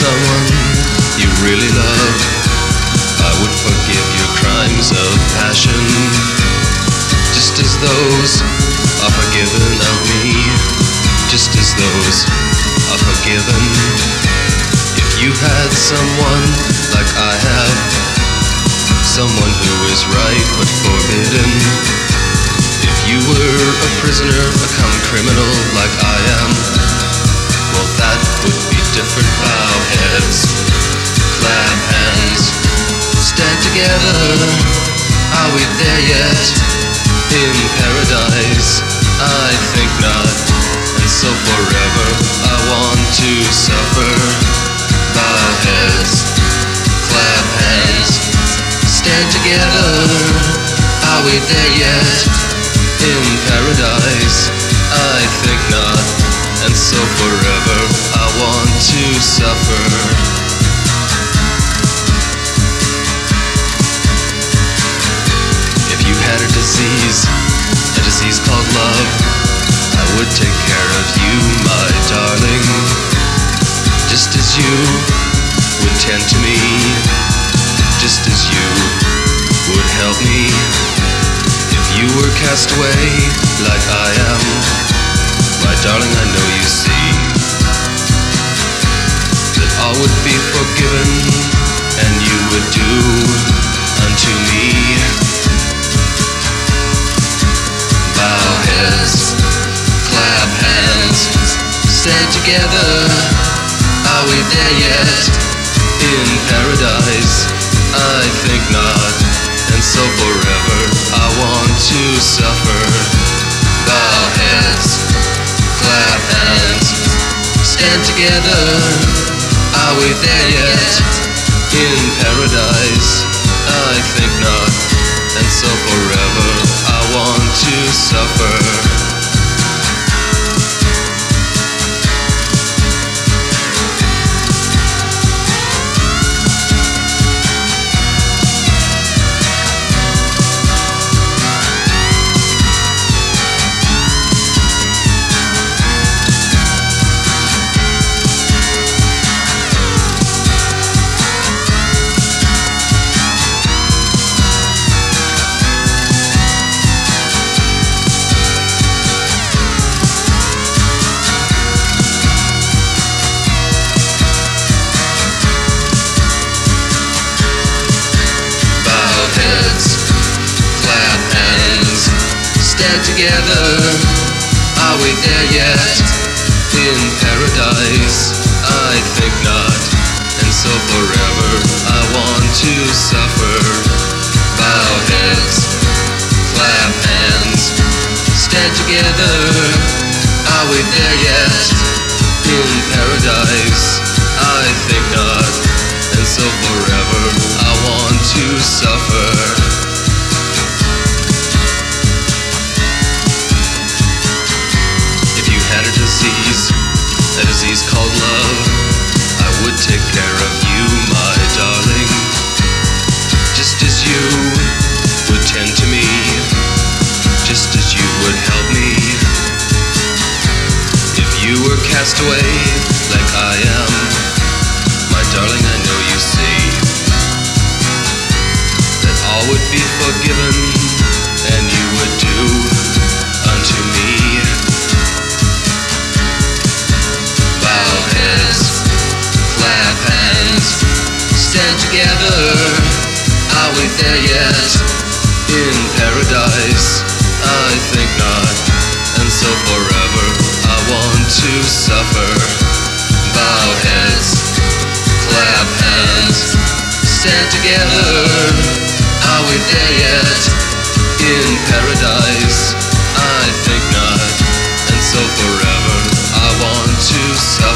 someone you really love, I would forgive your crimes of passion, just as those are forgiven of me, just as those are forgiven. If you had someone like I have, someone who is right but forbidden. If you were a prisoner, common criminal like I am, well, that would Are we there yet? In paradise? I think not. And so forever, I want to suffer. Bow heads, clap hands, stand together. Are we there yet? In paradise? I think not. And so forever, I want to suffer. Disease, a disease called love, I would take care of you, my darling. Just as you would tend to me, just as you would help me. If you were cast away like I am, my darling, I know you see that all would be forgiven and you would do unto me. Together. Are we there yet? In paradise? I think not. And so forever, I want to suffer. Bow heads, clap hands, stand together. Are we there yet? In paradise? I think not. And so forever, I want to suffer. Together. Are we there yet? In paradise? I think not. And so forever, I want to suffer. Bow heads, clap hands, stand together. Are we there yet? In paradise? I think not. And so forever, I want to suffer. You were cast away like I am, my darling, I know you see that all would be forgiven and you would do unto me. Bow heads, clap hands, stand together. Are we there yet? In paradise? I think not. To suffer. Bow heads, clap hands, stand together. Are we there yet? In paradise? I think not. And so forever, I want to suffer.